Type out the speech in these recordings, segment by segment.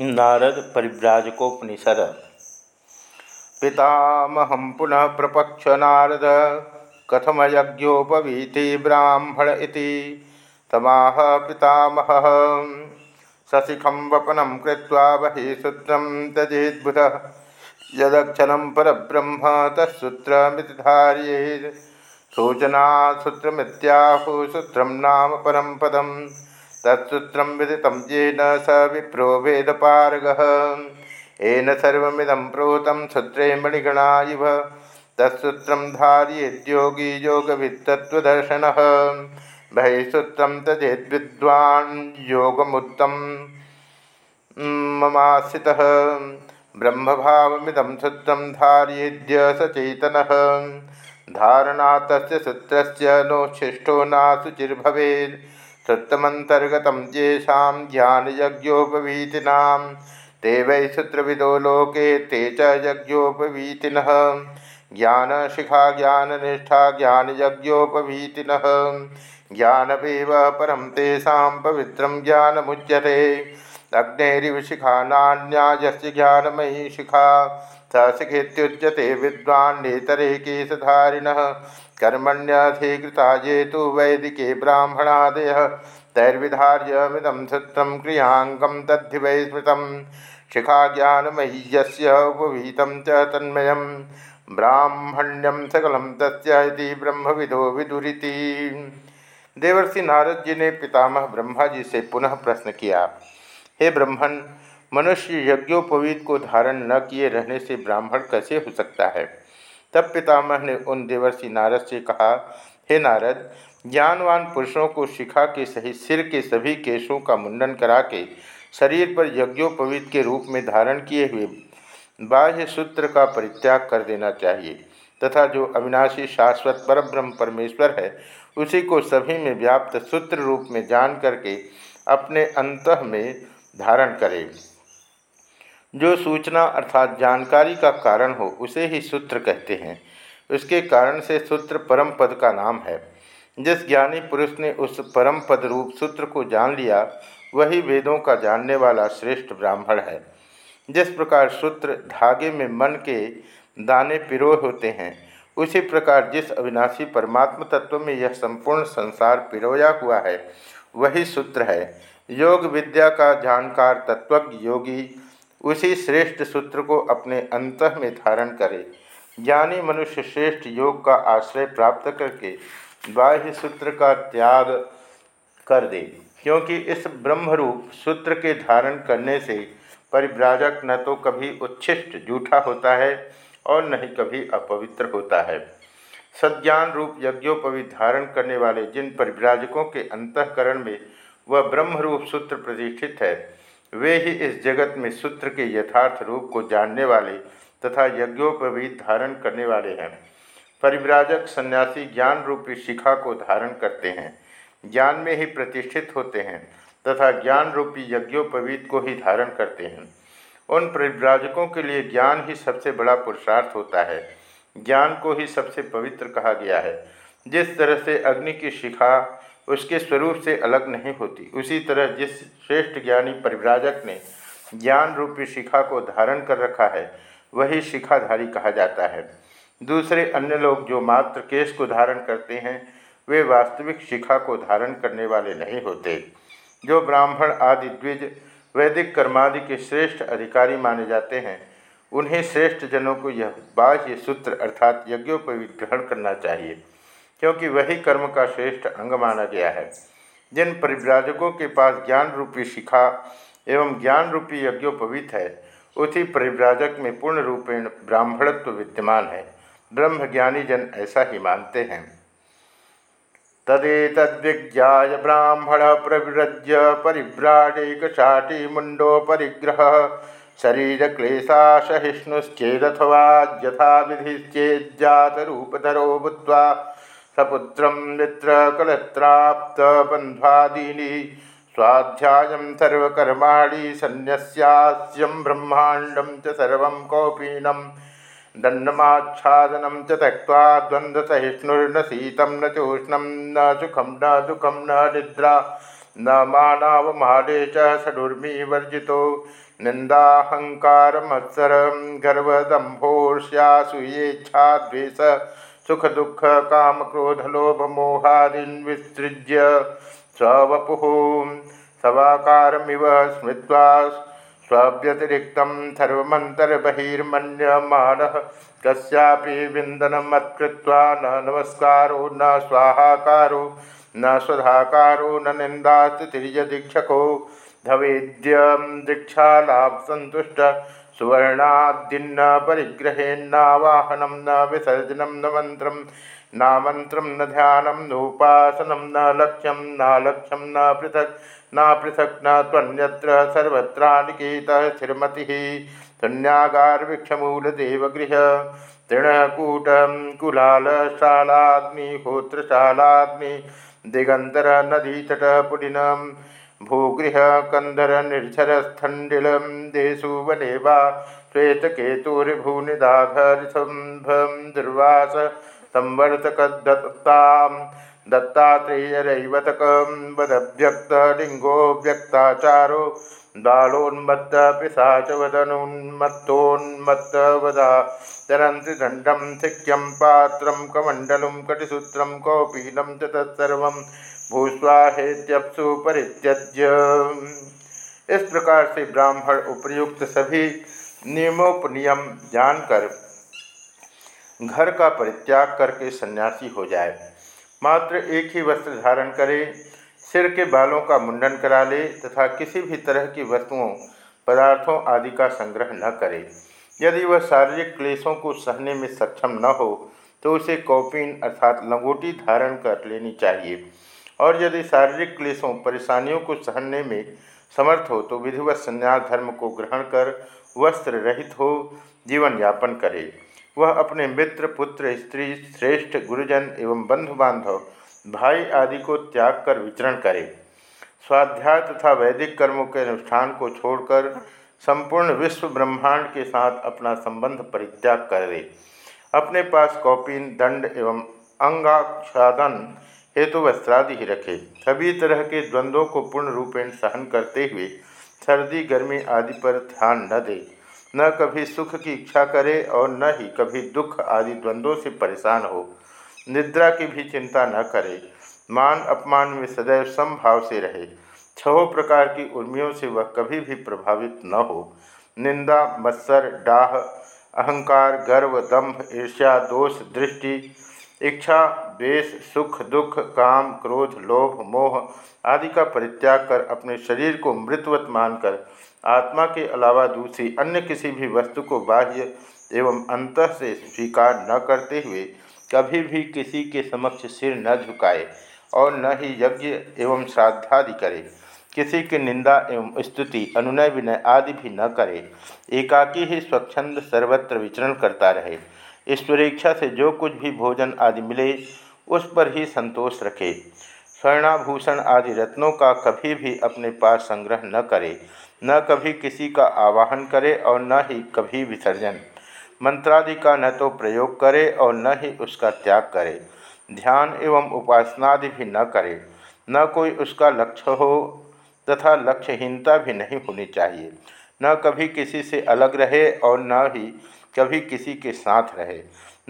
नारद परिव्राजकोपनिषद। पितामहं पुनः प्रपक्ष नारद, कथमयज्ञोपवीति ब्राह्मण इति। तमाह पितामहः, सशिखं वपनं कृत्वा बहिसूत्रं त्यजेद्बुधः यदक्षरं परब्रह्म तत्सूत्रमिति धार्येत् सूचनासूत्रमित्याहुः सूत्रं नाम परं पदम्। तत्सूत्र विदित येन स विप्रो वेदपारग। येन सर्विदम प्रोत सूत्रे मणिगणा इव। तत्सूत्र धारयेद्योगी योगवित्तत्वदर्शन। बहिसूत्र तजेद्विद्वान् योगमुत्तम ममासितः ब्रह्मभावमिदं सूत्रं धारयेद्य सचेतन धारणा तस्य सूत्रस्य नोच्छिष्टो नाशुचिर्भवेत् सुत्तमंतर्गत येषा ज्ञानयज्ञोपवीतिना। ते वै सूत्रविदो लोके, ते च यज्ञोपवीतिन। ज्ञानशिखा ज्ञाननिष्ठा ज्ञानयज्ञोपवीतिन। ज्ञानमेव परम तेषा पवित्रं ज्ञानमुच्यते। अग्निरिव शिखा नान्यायस्य ज्ञानमयी शिखा स शिखेत्युच्यते विद्वान्नेतरे कर्मण्यधिकृता ये तो वैदिके ब्राह्मणादय तैर्विधार्यमिदं सूत्रं क्रियाङ्गं तद्धि वै स्मृतं। शिखा ज्ञानमयी यस्य च तन्मयं। ब्राह्मण्यम सकलम तस्य ब्रह्मविदो विदुरीति। देवर्षि नारद जी ने पितामह ब्रह्मा जी से पुनः प्रश्न किया, हे ब्रह्मण मनुष्य यज्ञोपवीत को धारण न किए रहने से ब्राह्मण कैसे हो सकता है? तब पितामह ने उन देवर्षि नारद से कहा, हे नारद, ज्ञानवान पुरुषों को शिखा के सहित सिर के सभी केशों का मुंडन करा के शरीर पर यज्ञोपवीत के रूप में धारण किए हुए बाह्य सूत्र का परित्याग कर देना चाहिए, तथा जो अविनाशी शाश्वत परब्रह्म परमेश्वर है, उसी को सभी में व्याप्त सूत्र रूप में जान करके अपने अंत में धारण करे। जो सूचना अर्थात जानकारी का कारण हो, उसे ही सूत्र कहते हैं। उसके कारण से सूत्र परम पद का नाम है। जिस ज्ञानी पुरुष ने उस परम पद रूप सूत्र को जान लिया, वही वेदों का जानने वाला श्रेष्ठ ब्राह्मण है। जिस प्रकार सूत्र धागे में मन के दाने पिरो होते हैं, उसी प्रकार जिस अविनाशी परमात्म तत्व में यह संपूर्ण संसार पिरोया हुआ है, वही सूत्र है। योग विद्या का जानकार तत्वज्ञ योगी उसी श्रेष्ठ सूत्र को अपने अंत में धारण करे। ज्ञानी मनुष्य श्रेष्ठ योग का आश्रय प्राप्त करके बाह्य सूत्र का त्याग कर दे, क्योंकि इस ब्रह्मरूप सूत्र के धारण करने से परिव्राजक न तो कभी उच्छिष्ट, जूठा होता है और न ही कभी अपवित्र होता है। सज्ञान रूप यज्ञोपवी धारण करने वाले जिन परिव्राजकों के अंतकरण में वह ब्रह्मरूप सूत्र प्रतिष्ठित है वे ही इस जगत में सूत्र के यथार्थ रूप को जानने वाले तथा यज्ञोपवीत धारण करने वाले हैं। परिव्राजक सन्यासी ज्ञान रूपी शिखा को धारण करते हैं। ज्ञान में ही प्रतिष्ठित होते हैं तथा ज्ञान रूपी यज्ञोपवीत को ही धारण करते हैं। उन परिव्राजकों के लिए ज्ञान ही सबसे बड़ा पुरुषार्थ होता है। ज्ञान को ही सबसे पवित्र कहा गया है। जिस तरह से अग्नि की शिखा उसके स्वरूप से अलग नहीं होती। उसी तरह जिस श्रेष्ठ ज्ञानी परिव्राजक ने ज्ञान रूपी शिखा को धारण कर रखा है, वही शिखाधारी कहा जाता है। दूसरे अन्य लोग जो मात्र केश को धारण करते हैं, वे वास्तविक शिखा को धारण करने वाले नहीं होते। जो ब्राह्मण आदि द्विज वैदिक कर्मादि के श्रेष्ठ अधिकारी माने जाते हैं, उन्हें श्रेष्ठ जनों को यह बाह्य सूत्र अर्थात यज्ञोपवीत ग्रहण करना चाहिए। क्योंकि वही कर्म का श्रेष्ठ अंग माना गया है। जिन परिव्राजकों के पास ज्ञान रूपी शिखा एवं ज्ञान रूपी यज्ञोपवीत है, उसी परिव्राजक में पूर्ण रूपेण ब्राह्मणत्व विद्यमान है। ब्रह्म ज्ञानी जन ऐसा ही मानते हैं। तदेतद्विज्ञा ब्राह्मण प्रव्रज्य परिव्राडेक शाटी मुंडो परिग्रह, शरीर क्लेशा सहिष्णुश्चेदथवा, यथा भूत्वा सपुत्र मित्रकलत्राप्तबन्ध्वादीनि स्वाध्याय सर्वकर्माणि सन्न्यस्यास्यं ब्रह्माण्डं च सर्वं कौपीनं। दण्डमाच्छादनं च त्यक्त्वा द्वन्द्वसहिष्णुर्न शीतं न चोष्णं, न सुखं, न दुःखं, न निद्रा। न मानावमाले च षडुर्मी वर्जितो निन्दाहङ्कारमत्सर गर्वदम्भोर्ष्यासूयेच्छा द्वेष। सुख दुख काम क्रोध लोभ मोहादीन विसृज्य स्ववपु सवाकारमिव स्मृत्वा स्वव्यतिरिक्त सर्वमन्तर्बहिर्मन्यमानः कस्यापि विन्दनमत्कृत्वा न नमस्कारो, न स्वाहाकारो, न स्वधाकारो, न निन्दास्तिर्यदीक्षको धवेद्यं दीक्षालाभसन्तुष्ट सुवर्णादिन्न परिग्रहेन्नावाहनं न विसर्जनं न मन्त्रं नामन्त्रं न ध्यानं नोपासनं न लक्ष्यं न लक्ष्यं न पृथक् न पृथक् न त्वन्यत्र सर्वत्रानिकेतः स्थिरमतिः शून्यागारवृक्षमूलदेवगृह तृणकूटं कुलालशालाग्निहोत्रशालाग्नि दिगन्तरनदीतटपुलिनं भूगृह कंदर निर्झर स्थंडिल देशु वने वा श्वेतकेतुर्भुनिदाघरिशंभं दुर्वास संवर्तकदत्तां दत्तात्रेयरैवतकं वदव्यक्तलिङ्गो व्यक्ताचारो बालोन्मत्त पिशाचवदनुन्मत्तोन्मत्तवदा तरन्ति दण्डं सिक्यं पात्रं कमण्डलुं कटिसूत्रं कौपीनं च तत्सर्वं भूस्वाहेत्यप्सु परित्यज्य इस प्रकार से ब्राह्मण उपयुक्त सभी नियमोपनियम जानकर घर का परित्याग करके सन्यासी हो जाए। मात्र एक ही वस्त्र धारण करे, सिर के बालों का मुंडन करा ले तथा किसी भी तरह की वस्तुओं, पदार्थों आदि का संग्रह न करे। यदि वह शारीरिक क्लेशों को सहने में सक्षम न हो तो उसे कौपिन अर्थात लंगोटी धारण कर लेनी चाहिए। और यदि शारीरिक क्लेशों, परेशानियों को सहने में समर्थ हो तो विधिवत संन्यास धर्म को ग्रहण कर वस्त्र रहित हो, जीवन यापन करे। वह अपने मित्र, पुत्र, स्त्री, श्रेष्ठ, गुरुजन एवं बंधु बांधव भाई आदि को त्याग कर विचरण करे। स्वाध्याय तथा वैदिक कर्मों के अनुष्ठान को छोड़कर संपूर्ण विश्व ब्रह्मांड के साथ अपना संबंध परित्याग करे। अपने पास कौपिन, दंड एवं अंगाक्षादन हेतु वस्त्रादि ही रखे। सभी तरह के द्वंद्वों को पूर्ण रूपेण सहन करते हुए सर्दी, गर्मी आदि पर ध्यान न दे। न कभी सुख की इच्छा करे और न ही कभी दुख आदि द्वंद्वों से परेशान हो। निद्रा की भी चिंता न करे। मान अपमान में सदैव समभाव से रहे। छहों प्रकार की उर्मियों से वह कभी भी प्रभावित न हो। निंदा, मत्सर, डाह, अहंकार, गर्व दंभ ईर्ष्या, दोष, दृष्टि इच्छा, द्वेष, सुख, दुख, काम, क्रोध, लोभ, मोह आदि का परित्याग कर अपने शरीर को मृतवत मानकर आत्मा के अलावा दूसरी अन्य किसी भी वस्तु को बाह्य एवं अंत से स्वीकार न करते हुए कभी भी किसी के समक्ष सिर न झुकाए और न ही यज्ञ एवं श्राद्धादि करे। किसी की निंदा एवं स्तुति, अनुनय विनय आदि भी न करे। एकाकी ही स्वच्छंद सर्वत्र विचरण करता रहे। ईश्वरेच्छा से जो कुछ भी भोजन आदि मिले, उस पर ही संतोष रखे। स्वर्णाभूषण आदि रत्नों का कभी भी अपने पास संग्रह न करे, न कभी किसी का आवाहन करे और न ही कभी विसर्जन। मंत्रादि का न तो प्रयोग करे और न ही उसका त्याग करे। ध्यान एवं उपासनादि भी न करे, न कोई उसका लक्ष्य हो तथा लक्ष्यहीनता भी नहीं होनी चाहिए। न कभी किसी से अलग रहे और न ही कभी किसी के साथ रहे,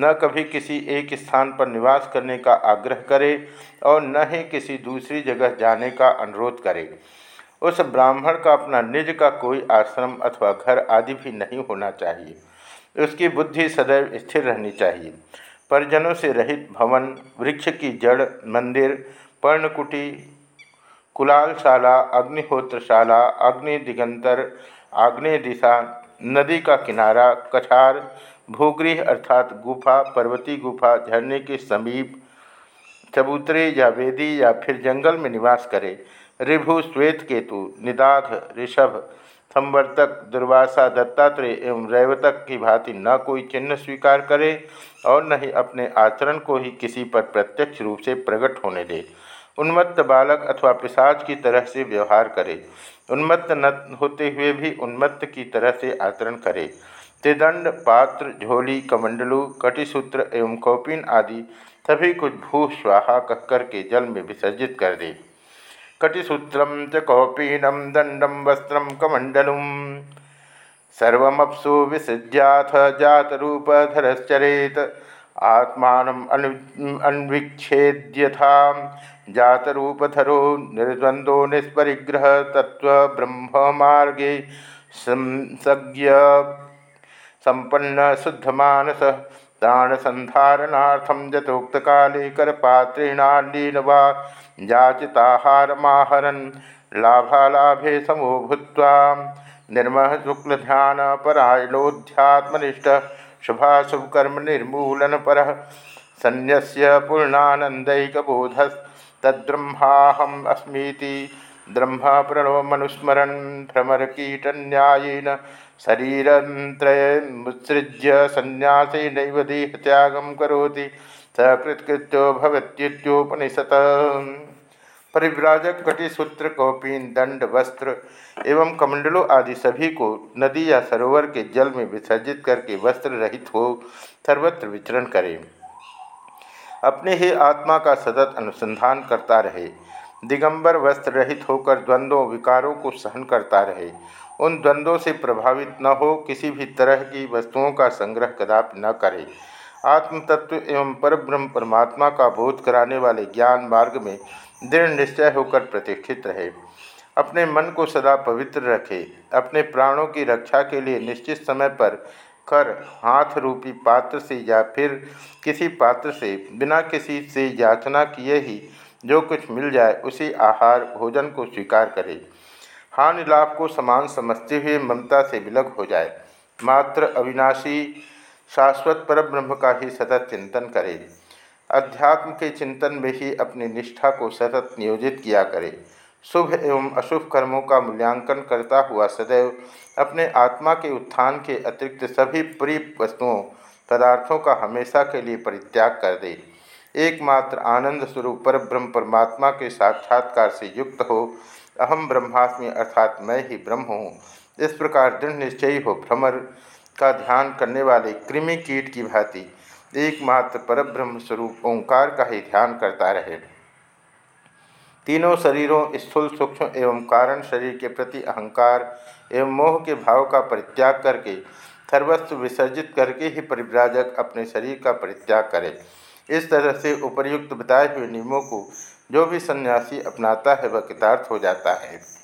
न कभी किसी एक स्थान पर निवास करने का आग्रह करे और न ही किसी दूसरी जगह जाने का अनुरोध करे। उस ब्राह्मण का अपना निज का कोई आश्रम अथवा घर आदि भी नहीं होना चाहिए। उसकी बुद्धि सदैव स्थिर रहनी चाहिए। परिजनों से रहित भवन, वृक्ष की जड़, मंदिर, पर्णकुटी, कुलालशाला, अग्निहोत्रशाला अग्नि दिगंतर आग्नेय दिशा नदी का किनारा, कछार, भूगृह अर्थात गुफा पर्वती गुफा, झरने के समीप, चबूतरे या वेदी या फिर जंगल में निवास करे। ऋभु, श्वेत केतु, निदाघ, ऋषभ, संवर्तक, दुर्वासा, दत्तात्रेय एवं रैवतक की भांति न कोई चिन्ह स्वीकार करे और न ही अपने आचरण को ही किसी पर प्रत्यक्ष रूप से प्रकट होने दे। उन्मत्त बालक अथवा पिशाच की तरह से व्यवहार करे। उन्मत्त न होते हुए भी उन्मत्त की तरह से आचरण करे। त्रिदंड, पात्र, झोली, कमंडलू, कटिसूत्र एवं कौपिन आदि सभी कुछ भू स्वाहा कहकर के जल में विसर्जित कर दे। कटिसूत्र च कौपीनम, दंडम वस्त्र कमंडलुम। सर्वमप्सु विसृज्याथ जातरूपधरश्चरेत आत्मा अन्वीक्षेद्यथा जातरूपधरो निर्द्वंदो निष्परिग्रह तत्व ब्रह्म मार्गे संज्ञ संपन्न शुद्धमानस जतोक्त काले करपात्रेणालीन वा याचिताहारमाहरन् लाभालाभे समो भूत्वा निर्मह शुक्ल ध्यान परायणोध्यात्मनिष्ठ शुभाशुभकर्म निर्मूलन पर संन्यस्य पूर्णानंदैकबोधस्तद्ब्रह्माहम अस्मीति। ब्रह्म प्रणव मनुस्मरण भ्रमरकीटन्यायेन शरीरत्रयमुत्सृज्य संन्यासे नैव देहत्यागं करोति। सकृत्कृत्यो परिव्राजक कटिसूत्र कौपीन, दंड, वस्त्र एवं कमंडलों आदि सभी को नदी या सरोवर के जल में विसर्जित करके वस्त्र रहित हो, सर्वत्र विचरण करें। अपने ही आत्मा का सतत अनुसंधान करता रहे, दिगंबर वस्त्र रहित होकर द्वंद्वों, विकारों को सहन करता रहे। उन द्वंद्वों से प्रभावित न हो, किसी भी तरह की वस्तुओं का संग्रह कदापि न करे। आत्म तत्व एवं परब्रह्म परमात्मा का बोध कराने वाले ज्ञान मार्ग में दृढ़ निश्चय होकर प्रतिष्ठित रहे। अपने मन को सदा पवित्र रखे। अपने प्राणों की रक्षा के लिए निश्चित समय पर कर हाथ रूपी पात्र से या फिर किसी पात्र से, बिना किसी से याचना किए ही जो कुछ मिल जाए, उसी आहार भोजन को स्वीकार करे। हानि लाभ को समान समझते हुए ममता से विलग हो जाए। मात्र अविनाशी शाश्वत पर ब्रह्म का ही सतत चिंतन करे। अध्यात्म के चिंतन में ही अपनी निष्ठा को सतत नियोजित किया करे। शुभ एवं अशुभ कर्मों का मूल्यांकन करता हुआ सदैव अपने आत्मा के उत्थान के अतिरिक्त सभी प्रिय वस्तुओं पदार्थों का हमेशा के लिए परित्याग कर दे। एकमात्र आनंद स्वरूप पर ब्रह्म परमात्मा के साक्षात्कार से युक्त हो, अहम ब्रह्मास्मि अर्थात मैं ही ब्रह्म हूँ। इस प्रकार दृढ़ निश्चयी हो भ्रमर का ध्यान करने वाले कृमि कीट की भांति एकमात्र परब्रह्म स्वरूप ओंकार का ही ध्यान करता रहे। तीनों शरीरों, स्थूल सूक्ष्म एवं कारण शरीर के प्रति अहंकार एवं मोह के भाव का परित्याग करके सर्वस्व विसर्जित करके ही परिव्राजक अपने शरीर का परित्याग करे। इस तरह से उपर्युक्त बताए हुए नियमों को जो भी सन्यासी अपनाता है, वह कृतार्थ हो जाता है।